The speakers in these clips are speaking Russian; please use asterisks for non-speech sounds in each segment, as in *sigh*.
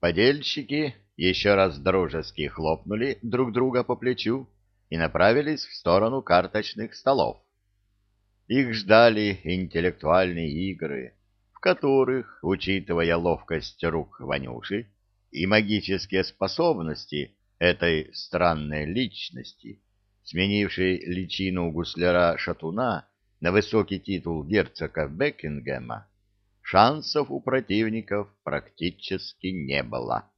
Подельщики еще раз дружески хлопнули друг друга по плечу и направились в сторону карточных столов. Их ждали интеллектуальные игры, в которых, учитывая ловкость рук Ванюши и магические способности этой странной личности, сменившей личину гусляра-шатуна на высокий титул герцога Бекингема, шансов у противников практически не было.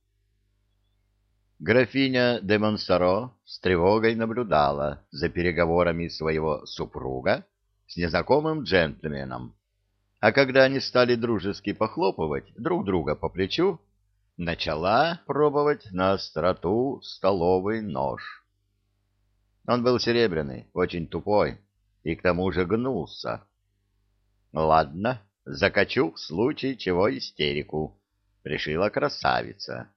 Графиня де Монсоро с тревогой наблюдала за переговорами своего супруга с незнакомым джентльменом, а когда они стали дружески похлопывать друг друга по плечу, начала пробовать на остроту столовый нож. Он был серебряный, очень тупой, и к тому же гнулся. «Ладно, закачу в случае чего истерику», — решила красавица.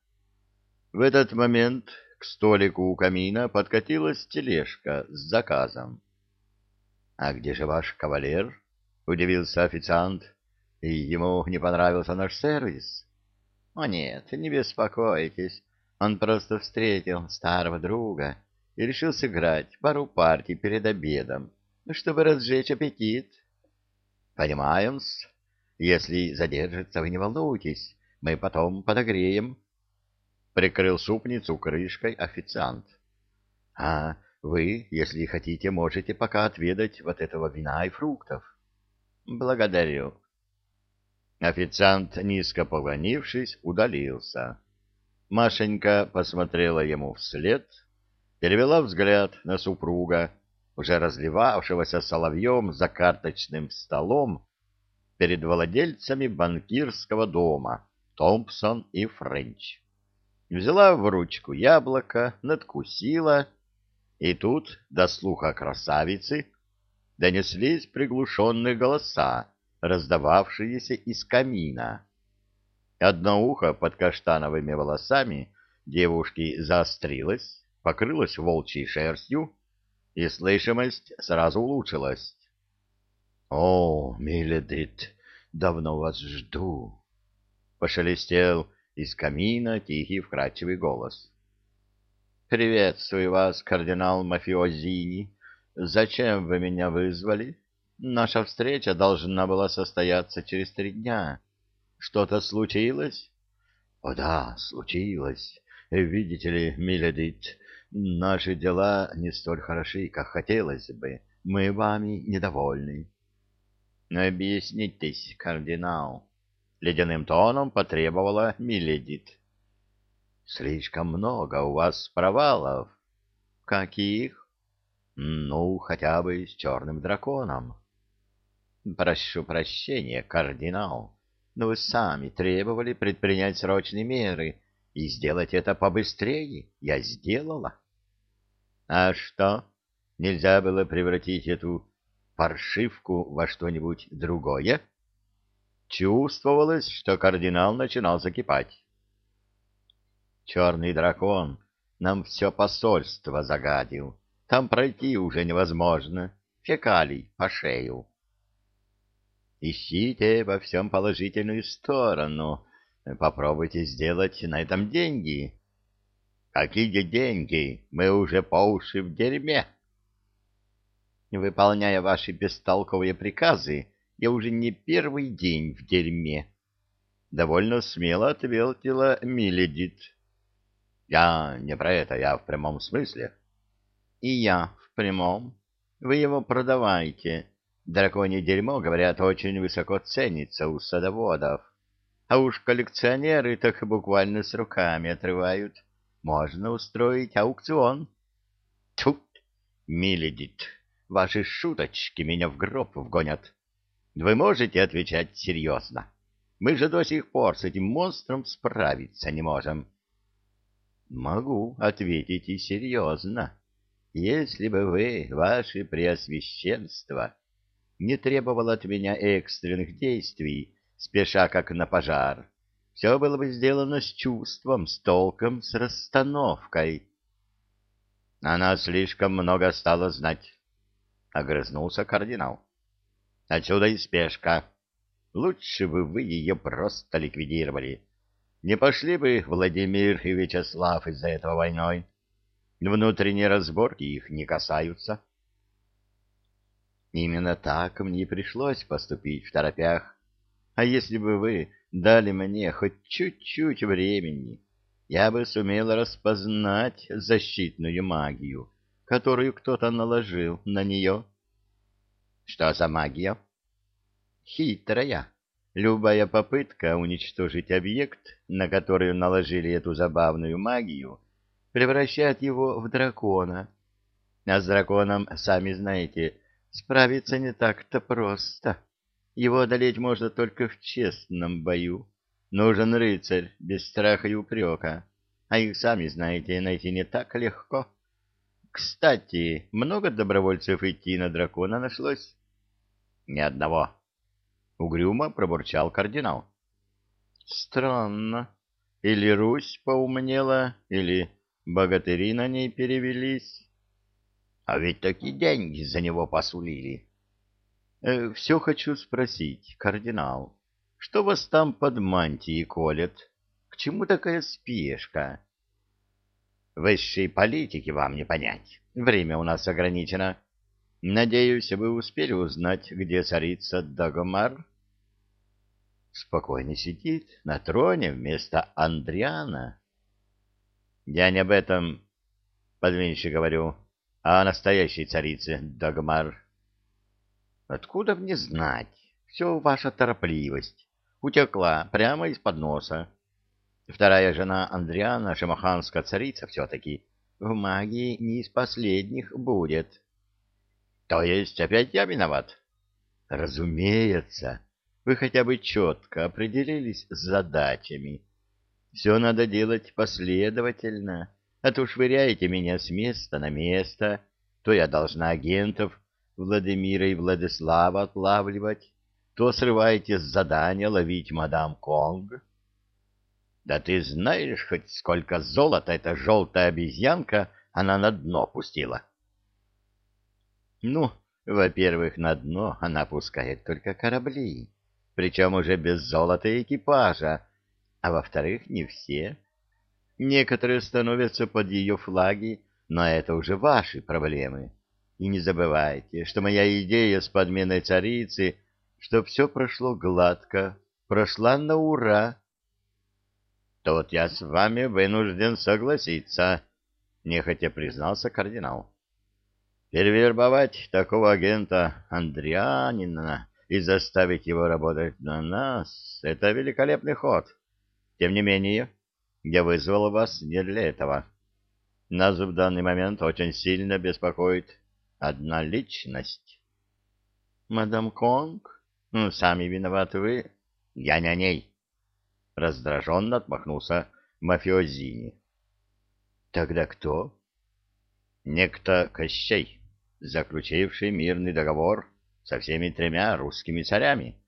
В этот момент к столику у камина подкатилась тележка с заказом. — А где же ваш кавалер? — удивился официант. — И ему не понравился наш сервис? — О нет, не беспокойтесь. Он просто встретил старого друга и решил сыграть пару партий перед обедом, чтобы разжечь аппетит. — Понимаем-с. Если задержится, вы не волнуйтесь, мы потом подогреем. — прикрыл супницу крышкой официант. — А вы, если хотите, можете пока отведать вот этого вина и фруктов. — Благодарю. Официант, низко поклонившись, удалился. Машенька посмотрела ему вслед, перевела взгляд на супруга, уже разливавшегося соловьем за карточным столом перед владельцами банкирского дома Томпсон и Френч взяла в ручку яблоко, надкусила, и тут до слуха красавицы донеслись приглушенные голоса, раздававшиеся из камина. Одно ухо под каштановыми волосами девушки заострилось, покрылось волчьей шерстью, и слышимость сразу улучшилась. — О, Миледит, давно вас жду! — пошелестел из камина тихий вкрадчивый голос. «Приветствую вас, кардинал Мафиозини. Зачем вы меня вызвали? Наша встреча должна была состояться через три дня. Что-то случилось?» «О да, случилось. Видите ли, Миледит, наши дела не столь хороши, как хотелось бы. Мы вами недовольны». «Объяснитесь, кардинал» ледяным тоном потребовала Миледит. Слишком много у вас провалов. Каких? Ну, хотя бы с черным драконом. Прошу прощения, кардинал, но вы сами требовали предпринять срочные меры и сделать это побыстрее. Я сделала. А что? Нельзя было превратить эту паршивку во что-нибудь другое? — Чувствовалось, что кардинал начинал закипать. «Черный дракон нам все посольство загадил. Там пройти уже невозможно. Фекалий по шею». «Ищите во всем положительную сторону. Попробуйте сделать на этом деньги». «Какие деньги? Мы уже по уши в дерьме». Выполняя ваши бестолковые приказы, я уже не первый день в дерьме. Довольно смело ответила Миледит. Я не про это, я в прямом смысле. И я в прямом. Вы его продавайте. Драконье дерьмо, говорят, очень высоко ценится у садоводов. А уж коллекционеры так буквально с руками отрывают. Можно устроить аукцион. Тут, Миледит, ваши шуточки меня в гроб вгонят. Вы можете отвечать серьезно? Мы же до сих пор с этим монстром справиться не можем. Могу ответить и серьезно. Если бы вы, ваше преосвященство, не требовал от меня экстренных действий, спеша как на пожар, все было бы сделано с чувством, с толком, с расстановкой. Она слишком много стала знать, — огрызнулся кардинал. Отсюда и спешка. Лучше бы вы ее просто ликвидировали. Не пошли бы Владимир и Вячеслав из-за этого войной. Внутренние разборки их не касаются. Именно так мне пришлось поступить в торопях. А если бы вы дали мне хоть чуть-чуть времени, я бы сумел распознать защитную магию, которую кто-то наложил на нее. Что за магия? Хитрая. Любая попытка уничтожить объект, на который наложили эту забавную магию, превращает его в дракона. А с драконом, сами знаете, справиться не так-то просто. Его одолеть можно только в честном бою. Нужен рыцарь, без страха и упрека. А их, сами знаете, найти не так легко. Кстати, много добровольцев идти на дракона нашлось? Ни одного. Угрюмо пробурчал кардинал. Странно. Или Русь поумнела, или богатыри на ней перевелись. А ведь такие деньги за него посулили. Э, все хочу спросить, кардинал, что вас там под мантией колет? К чему такая спешка? Высшей политики вам не понять. Время у нас ограничено. Надеюсь, вы успели узнать, где царица Дагомар? Спокойно сидит на троне вместо Андриана. Я не об этом, подменьше говорю, а о настоящей царице Дагмар. Откуда мне знать? Все ваша торопливость. Утекла прямо из-под носа. Вторая жена Андриана, шамаханская царица все-таки, в магии не из последних будет. То есть опять я виноват? Разумеется. Вы хотя бы четко определились с задачами. Все надо делать последовательно, а то швыряете меня с места на место, то я должна агентов Владимира и Владислава отлавливать, то срываете с задания ловить мадам Конг. Да ты знаешь хоть сколько золота эта желтая обезьянка она на дно пустила? Ну, во-первых, на дно она пускает только корабли, причем уже без золота и экипажа, а во-вторых, не все. Некоторые становятся под ее флаги, но это уже ваши проблемы. И не забывайте, что моя идея с подменой царицы, что все прошло гладко, прошла на ура. Тут я с вами вынужден согласиться, нехотя признался кардинал. Перевербовать такого агента Андрианина и заставить его работать на нас — это великолепный ход. Тем не менее, я вызвал вас не для этого. Нас в данный момент очень сильно беспокоит одна личность. Мадам Конг? Ну, сами виноваты вы. Я не о ней. Раздраженно отмахнулся мафиозини. Тогда кто? Некто Кощей, заключивший мирный договор со всеми тремя русскими царями.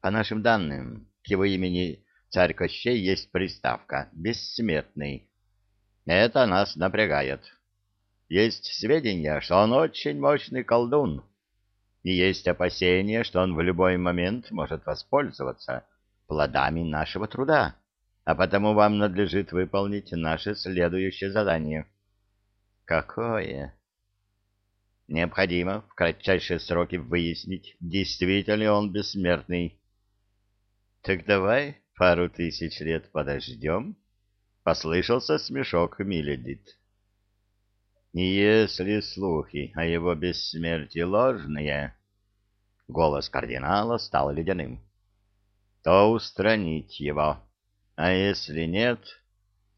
По нашим данным, к его имени царь Кощей есть приставка «бессмертный». Это нас напрягает. Есть сведения, что он очень мощный колдун, и есть опасения, что он в любой момент может воспользоваться плодами нашего труда, а потому вам надлежит выполнить наше следующее задание. Какое? Необходимо в кратчайшие сроки выяснить, действительно ли он бессмертный. Так давай пару тысяч лет подождем. Послышался смешок Миледит. Если слухи о его бессмертии ложные, голос кардинала стал ледяным, то устранить его, а если нет,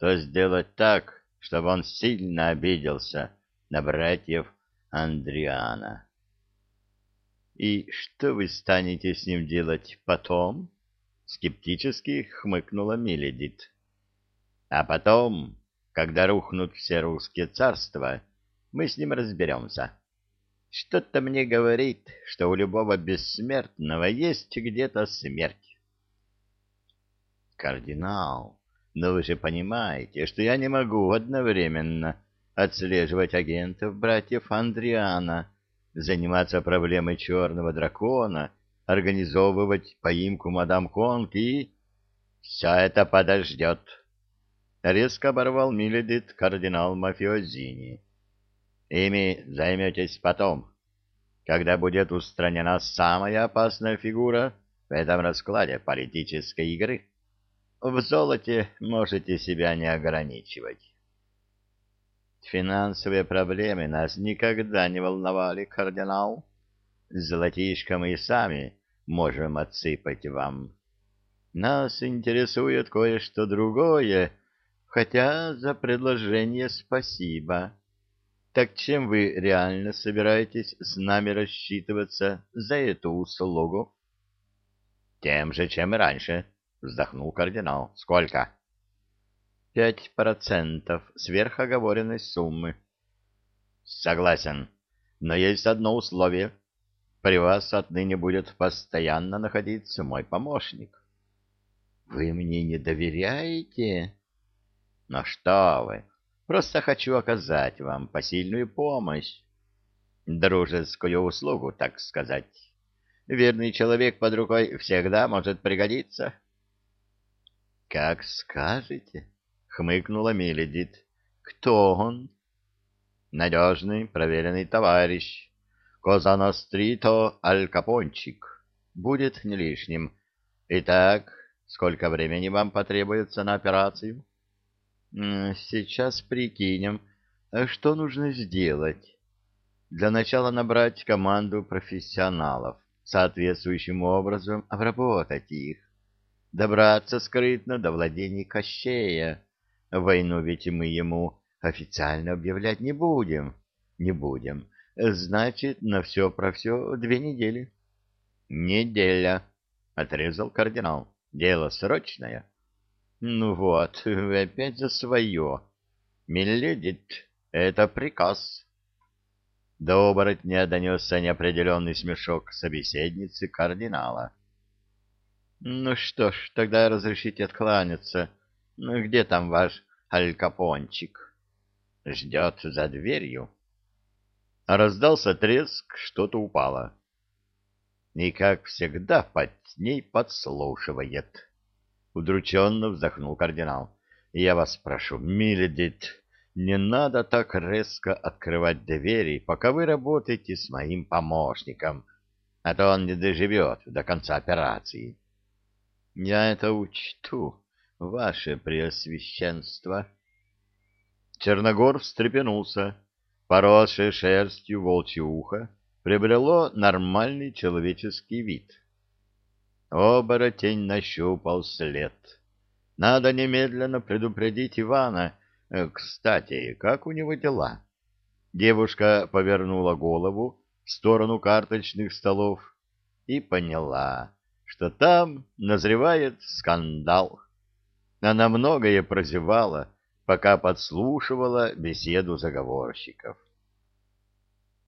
то сделать так, чтобы он сильно обиделся на братьев Андриана. И что вы станете с ним делать потом? Скептически хмыкнула Миледит. А потом когда рухнут все русские царства, мы с ним разберемся. Что-то мне говорит, что у любого бессмертного есть где-то смерть. Кардинал, но вы же понимаете, что я не могу одновременно отслеживать агентов братьев Андриана, заниматься проблемой черного дракона, организовывать поимку мадам Конг и... Все это подождет. Резко оборвал Миледит кардинал Мафиозини. Ими займетесь потом, когда будет устранена самая опасная фигура в этом раскладе политической игры. В золоте можете себя не ограничивать. Финансовые проблемы нас никогда не волновали, кардинал. Золотишко мы и сами можем отсыпать вам. Нас интересует кое-что другое, хотя за предложение спасибо. Так чем вы реально собираетесь с нами рассчитываться за эту услугу? Тем же, чем и раньше, вздохнул кардинал. Сколько? Пять процентов сверхоговоренной суммы. Согласен, но есть одно условие. При вас отныне будет постоянно находиться мой помощник. Вы мне не доверяете? Ну что вы, просто хочу оказать вам посильную помощь. Дружескую услугу, так сказать. Верный человек под рукой всегда может пригодиться. — Как скажете, — хмыкнула Миледит. — Кто он? — Надежный, проверенный товарищ. Козанострито Аль Капончик. Будет не лишним. Итак, сколько времени вам потребуется на операцию? — Сейчас прикинем, что нужно сделать. Для начала набрать команду профессионалов соответствующим образом обработать их, добраться скрытно до владений Кощея. Войну ведь мы ему официально объявлять не будем. Не будем. Значит, на все про все две недели. Неделя, — отрезал кардинал. Дело срочное. Ну вот, *laughs* опять за свое. Миледит, это приказ. До оборотня донесся неопределенный смешок собеседницы кардинала. — Ну что ж, тогда разрешите откланяться. Ну, где там ваш алькапончик? — Ждет за дверью. Раздался треск, что-то упало. И, как всегда, под ней подслушивает. Удрученно вздохнул кардинал. — Я вас прошу, Миледит, не надо так резко открывать двери, пока вы работаете с моим помощником, а то он не доживет до конца операции. Я это учту, ваше преосвященство. Черногор встрепенулся, поросшее шерстью волчье ухо приобрело нормальный человеческий вид. Оборотень нащупал след. Надо немедленно предупредить Ивана, Э, кстати, как у него дела? Девушка повернула голову в сторону карточных столов и поняла, что там назревает скандал. Она многое прозевала, пока подслушивала беседу заговорщиков.